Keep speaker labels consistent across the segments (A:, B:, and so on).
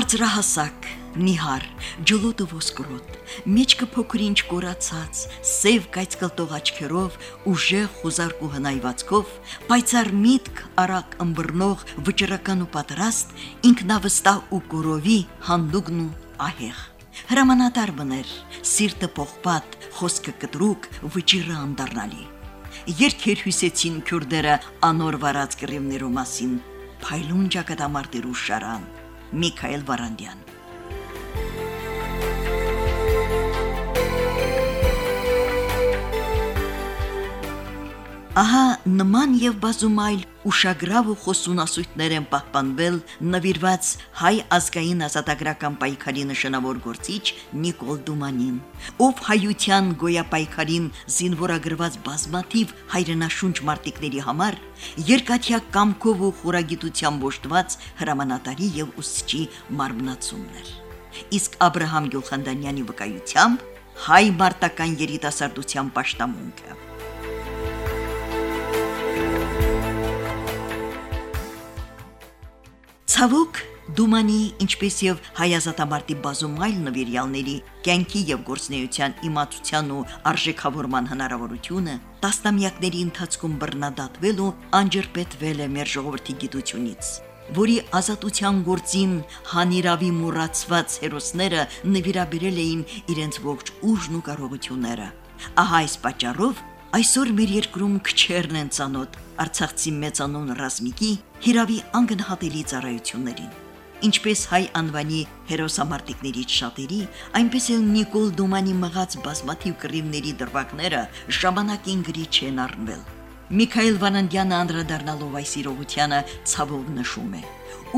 A: Բարձրահասակ, նիհար, ջլոտը ոսկրոտ, մեջքը փոքրինչ կորացած, սև կայծկլտող աչքերով, ուժեղ խոզարկու հնայվածքով, պայծառ միտք, արակ ըմբռնող, վճռական ու պատրաստ, ինքնավստահ ու կորովի, հանդուգն ու ահեղ։ Հրամանատար բներ, սիրտը փողպատ, խոսքը կտրուկ, վճիռը անդառնալի։ Երկեր հյուսեցին քուրդերը անոր վարած կռիվներու մասին, փայլուն ճակատամարտերու շարան Միքայել Վարանդյան Ահա նման եւ բազում այլ ուշագրավ ու խոսունասույթներ են պահպանվել նվիրված հայ ազգային ազատագրական պայքարի նշանավոր գործիչ Նիկոլ Դումանին, ով հայության գոյապայքարին զինվորագրված բազմաթիվ հայրենաշունչ մարտիկների համար երկաթյա կամքով ու խորագիտությամբ ոշտված հրամանատարի եւ ուսուցչի մարմնացումներ։ Իսկ Աբ รา համ Գյուլխանդանյանի վկայությամբ հայ մարտական երիտասարդության պաշտամունքը Ցավոք Դումանի, ինչպես եւ հայազատամարտի բազում այլ նվիրյալների կյանքի եւ գործնեության իմացության ու արժեքավորման հնարավորությունը տասնամյակների ընթացքում բռնադատվել ու անջրպետվել է մեր ժողովրդի գիտությունից որի ազատության գործին հանիրավի մուրացված հերոսները նվիրաբերել էին իրենց ողջ ուժն ու կարողությունները։ Ահա այս պատճառով Այսօր մեր երկրում քչերն են ցանոթ Արցախցի մեծանուն ռազմիկի հիրավի անգնահատելի ծառայություններին։ Ինչպես հայ անվանի հերոսամարտիկներից շատերի, այնպես էլ Նիկոլ Դոմանի մղած բազմաթիվ կռիվների դրվագները ժամանակին գրի չեն առնվել։ Միքայել Վանանդյանը անդրադառնալով այս իրողությանը ցավով նշում է.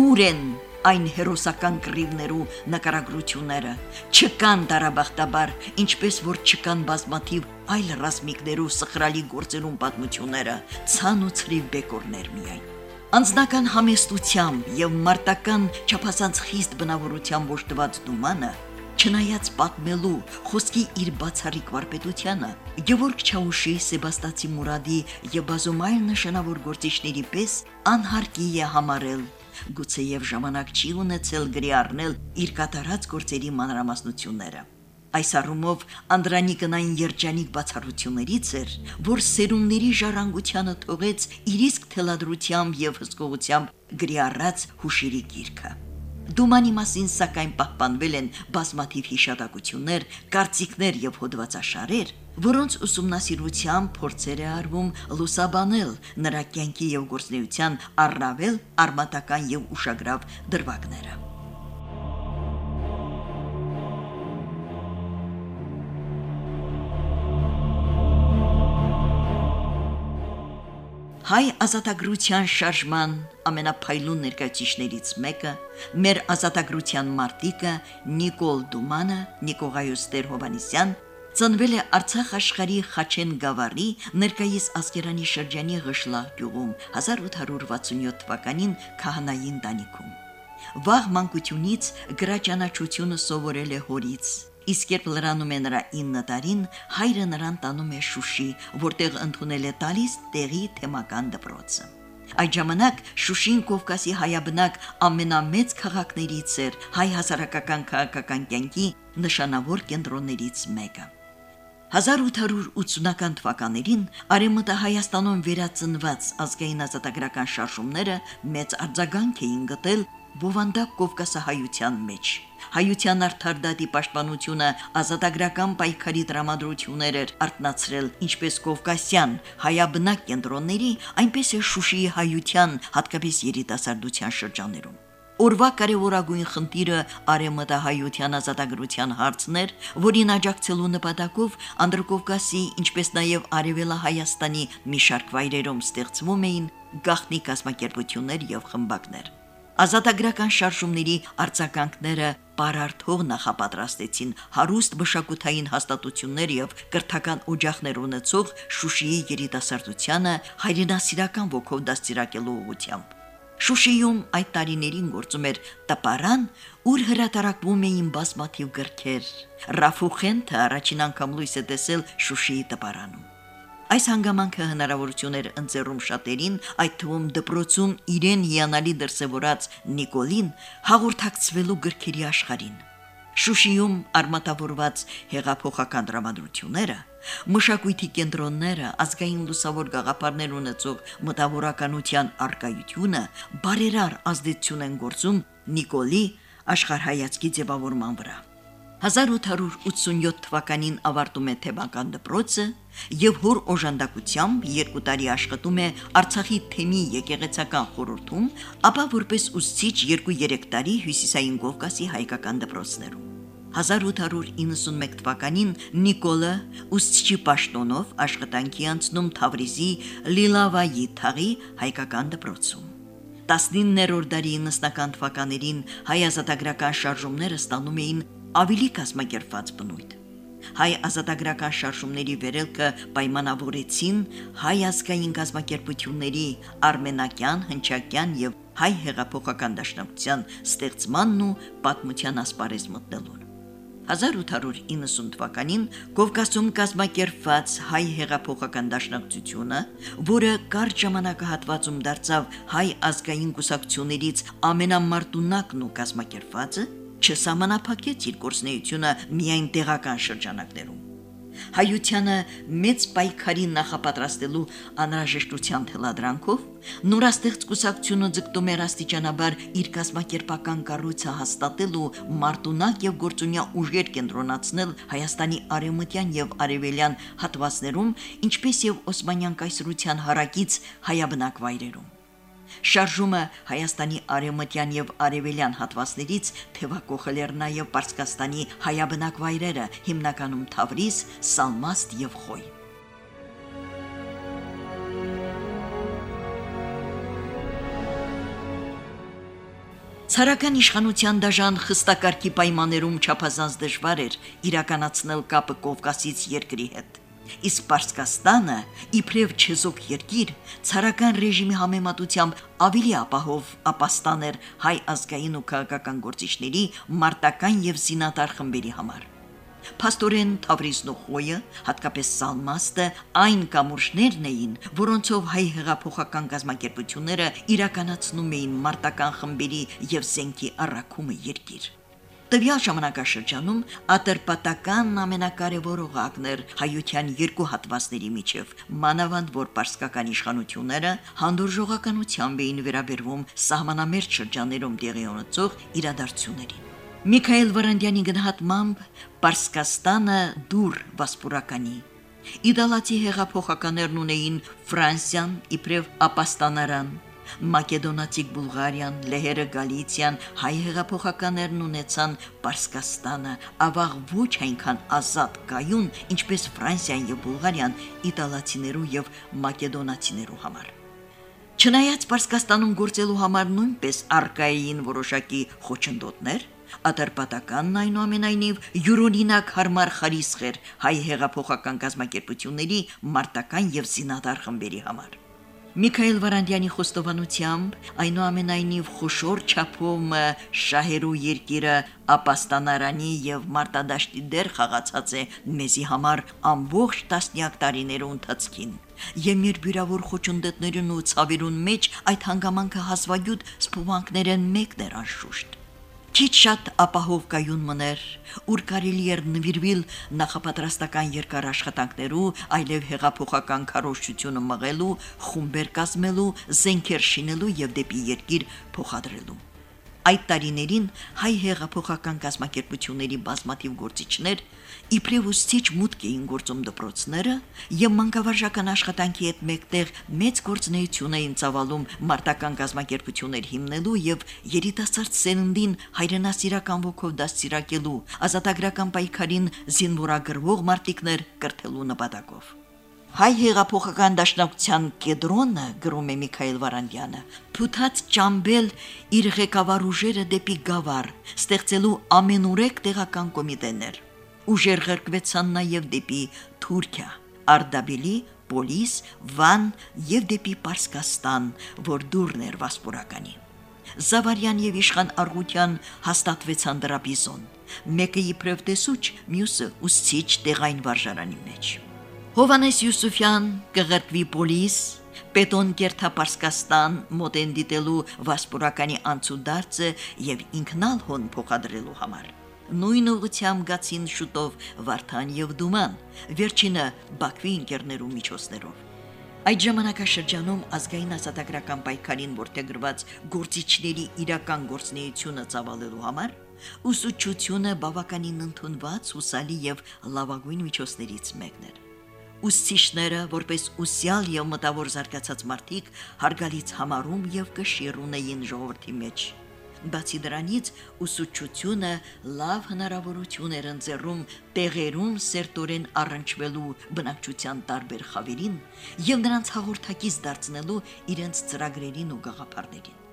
A: Ուր են այն հերոսական կռիվներու նկարագրությունները չկան տարաբախտաբար ինչպես որ չկան բազմաթիվ այլ ռազմիկներու սխրալի գործերուն պատմությունները ցան ու ցրիվ բեկորներ միայն Անձնական համեստությամբ եւ մարտական չափազանց խիստ բնավորությամբ ոշտված դումանը Չնայած պատմելու խոսքի իր բացառիկ վարպետությանը, Գևորգ Չաուշի, Սեբաստացի Մուրադի եւ բազում այլ նշանավոր գործիչների պես անհարկի է համարել գուցեև ժամանակ չի ունեցել գրի առնել իր կատարած գործերի մանրամասնությունները։ Այս առումով Անդրանիկն այն երջանիկ բացառություններից էր, որ սերունդների ժառանգությանը թողեց իր իսկ թելադրությամբ եւ հսկողությամբ գրի առած հուշերի գիրքը։ Դումանի մասին սակայն պահպանվել են բազմաթիվ հիշատակություններ, կարծիքներ եւ հոդվածաշարեր, որոնց ուսումնասիրությամբ փորձեր է արվում լուսաբանել նրա կյանքի եւ գործնեության առավել արմատական եւ ուշագրավ դրվագները։ Հայ ազատագրության շարժման ամենափայլուն ներկայացիչներից մեկը մեր ազատագրության մարտիկը Նիկոլ Դումանը, Նիկողայոս Տեր-Հովանիսյան ծնվել է Արցախ աշխարհի Խաչեն գավառի ներկայիս Ասկերանի շրջանի Ղշլաղ գյուղում 1867 թվականին քահանային տանիքում։ Վաղ մանկությունից գրաճանաչությունը սովորել է հորից իսկ երբ լրանում է նրա 9 տարին, հայրը նրան տանում է Շուշի, որտեղ ընդունել է տալիս տեղի թեմական դպրոցը։ Այդ ժամանակ Շուշին Կովկասի հայաբնակ ամենամեծ քաղաքներից էր հայ հասարակական քաղաքական կյանքի նշանավոր կենտրոններից մեկը։ 1880-ական թվականներին Արեմտը Հայաստանում վերածնված ազգային ազատագրական շարժումները մեծ արձագանք էին գտել բովանդակ Կովկասահայության մեջ։ Հայության արդարդատի պաշտպանությունը ազատագրական պայքարի տրամադրություններ էր արտնացրել ինչպես Կովկասյան հայաբնակ կենտրոնների, այնպես էլ Շուշիի հայության, հատկապես երիտասարդության շրջաներում։ Օրվա կարևորագույն խնդիրը արեմտահայության ազատագրության հարցն էր, որին աջակցելու նպատակով Անդրկովկասի, ինչպես նաև Արևելա Հայաստանի մի շարք վայրերում ստեղծվում էին գաղտնի կազմակերպություններ եւ խմբակներ։ Ազատագրական շարժումների արձագանքները պարարթող նախապատրաստեցին հարուստ մշակութային հաստատություններ եւ կրթական օջախներ ունեցող Շուշիի երիտասարդությանը հայրենասիրական ոգով դաստիարակելու ուղությամբ։ Շուշիում այդ տարիներին գործում էր տպարան, ուր հրատարակվում էին բազմաթիվ գրքեր։ Ռաֆուխենթը առաջին անգամ լույս է տեսել Շուշիի տպարանում։ Այս հանգամանքը հնարավորություններ ընձեռում շատերին, այդ թվում դպրոցում իրեն հիանալի դրսևորած Նիկոլին հաղորդակցվելու գրքերի աշխարհին։ Շուշիում արմատավորված հեղափոխական դրամատրությունները, մշակույթի կենտրոնները, ազգային լուսավոր գաղափարներ ունեցող մտավորականության արկայությունը բարերար ազդեցություն են գործում Նիկոլի աշխարհայացքի ձևավորման վրա։ 1887 թվականին ավարտում է թեմական դպրոցը եւ հոր օժանդակությամբ երկու տարի աշխատում է Արցախի թեմի եկեղեցական խորհրդում, ապա որպես ուսուցիչ 2-3 տարի Հյուսիսային Կովկասի հայկական դպրոցներում։ 1891 թվականին Նիկոլը ուսուցչի պաշտոնով աշխատանքի անցնում Թավրիզի Լիլավայի թաղի հայկական դպրոցում։ 19-րդ դարի 90-ական թվականներին հայ ազատագրական շարժումները ստանում էին ավելի կազմակերպված բնույթ։ Հայ ազատագրական շարժումների վերելքը պայմանավորեցին հայ ազգային կազմակերպությունների արմենակյան, հնչակյան եւ հայ հեղափոխական դաշնակցության ստեղծմանն ու պատմության ասպարեզ մտնելուն։ 1890 թվականին Կովկասում կազմակերպված հայ հեղափոխական դաշնակցությունը, որը կարճ ժամանակահատվածում դարձավ հայ ազգային կուսակցություններից ամենամարտունակն ու կազմակերպվածը, չսահմանափակեց իր գործնեությունը միայն տեղական շրջանակներում։ Հայությանը մեծ պայքարի նախապատրաստելու անհրաժեշտության թելադրանքով նորաստեղծ կուսակցությունը ձգտում էր աստիճանաբար իր կազմակերպական կառույցը հաստատել ու մարտունակ եւ գործունյա ուժեր կենտրոնացնել Հայաստանի արևմտյան եւ արևելյան հատվածներում, ինչպես եւ Օսմանյան կայսրության հարակից հայաբնակ վայրերում։ Շարժումը Հայաստանի արևմտյան եւ արևելյան հատվածներից թևակողել էր նաեւ Պարսկաստանի հայաբնակ վայրերը, հիմնականում Թավրիզ, Սալմաստ եւ Խոյ։ Ցարական իշխանության դաժան խստակարգի պայմաններում չափազանց դժվար էր իրականացնել կապը Կովկասից երկրի հետ։ Իսկ Պարսկաստանը, իբրև չեզոք երկիր, ցարական ռեժիմի համեմատությամբ ավելի ապահով ապաստան էր հայ ազգային ու քաղաքական գործիչների մարտական եւ զինատար խմբերի համար։ Փաստորեն Թավրիզն ու Խոյը, հատկապես Սալմաստը, այն կամուրջներն էին, որոնցով հայ հեղափոխական գազམ་ակերպությունները իրականացնում էին մարտական խմբերի եւ զենքի առաքումը երկիր։ Տվյալ ժամանակաշրջանում ատրպատական ամենակարևոր օղակն էր հայության երկու հատվածների միջև, մանավանդ որ պարսկական իշխանությունները հանդուրժողականությամբ էին վերաբերվում սահմանամերձ շրջաներում տեղի ունեցող իրադարձություններին։ Միքայել Վարանդյանի գնահատմամբ Պարսկաստանը դուր վասպուրականի Իդալացի հեղափոխականներն ունեին Ֆրանսիան իբրև ապաստանարան Մակեդոնացիք Բուլղարիան, Լեհերը Գալիցիան, հայ հեղափոխականներն ունեցան Պարսկաստանը, ավաղ ոչ այնքան ազատ կայուն, ինչպես Ֆրանսիան եւ Բուլղարիան իտալացիներու եւ մակեդոնացիներու համար։ Չնայած Պարսկաստանում գործելու համար նույնպես արկայային որոշակի խոչընդոտներ, Ատերպատականն այնուամենայնիվ յուրօրինակ հարմար խարիսխ էր հայ հեղափոխական գազམ་ակերպությունների մարտական եւ զինադար խմբերի համար։ Միքայել Վարանդյանի խոստովանությամբ այնուամենայնիվ խոշոր չափում շահերու երկիրը ապաստանարանի եւ մարտադաշտի դեր խաղացած է մեզի համար ամբողջ տասնյակ տարիներու ընթացքին։ Եմ մեր բյուրավոր խոչընդոտներուն ու ցավերուն մեջ այդ հանգամանքը հազվագյուտ սփուվանքներն մեկն էր անշուշտ քիչ շատ ապահով կայուն մներ, ուր կարելի էր նվիրվել նախապատրաստական երկար աշխատանքներու, այլև հեղափոխական քարոշչությունը մղելու, խումբեր կազմելու, զենքեր շինելու եւ դեպի երկիր փոխադրելու։ Այդ տարիներին հայ հեղափոխական կազմակերպությունների բազմաթիվ գործիչներ իբրև ուսուցիչ մուտք էին գործում դպրոցները եւ մանկավարժական աշխատանքի հետ մեկտեղ մեծ գործունեություն էին ծավալում մարտական կազմակերպություններ հիմնելու եւ երիտասարդ սերնդին հայրենասիրական ոգով դաստիարակելու ազատագրական պայքարին զինվորագրվող մարտիկներ կրթելու նպատակով Հայ հեղափոխական դաշնակցության կեդրոնը գրում է Միքայել Վարանդյանը փութած ճամբել իր ղեկավար ուժերը դեպի գավառ ստեղծելու ամենուրեք տեղական կոմիտեներ ուժեր ղրկվեցան նաև դեպի Թուրքիա, Արդաբիլի, Պոլիս, Վան եւ դեպի Պարսկաստան, որ դուրն էր Վասպուրականի։ Զավարյան եւ Իշխան Արգուտյան հաստատվեցան դրապիզոն։ Մեկը իբրև տեսուչ, մյուսը ուսցիչ տեղային վարժարանի մեջ։ Հովանես Յուսուֆյան կղրկվի պոլիս, Պետոն Գերթապարսկաստան մոտեն դիտելու վասպուրականի անցուդարձը եւ ինքնալ հոն փոխադրելու համար։ Նույն ուղությամ գացին շուտով Վարդան եւ Դուման, վերջինը Բաքվի ինկերներու միջոցներով։ Այդ ժամանակաշրջանում ազգային ազատագրական պայքարին ողջագրված գործիչների իրական գործնեությունը ծավալելու համար ուսուցչությունը բավականին ընդունված, հուսալի եւ լավագույն միջոցներից մեկն էր։ Ուսուցիչները, որպես ուսյալ եւ մտավոր զարգացած մարդիկ, հարգալից համարում եւ կշիռ ունեին ժողովրդի մեջ Բացի դրանից, ուսուցչությունը լավ հնարավորություն էր ընձեռում տեղերում սերտորեն առնչվելու բնակչության տարբեր խավերին եւ նրանց հաղորդակից դարձնելու իրենց ծրագրերին ու գաղափարներին։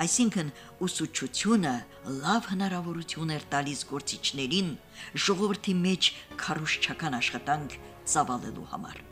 A: Այսինքն ուսուցչությունը լավ հնարավորություն էր տալիս գործիչներին ժողովրդի մեջ քարոշչական աշխատանք ծավալելու համար։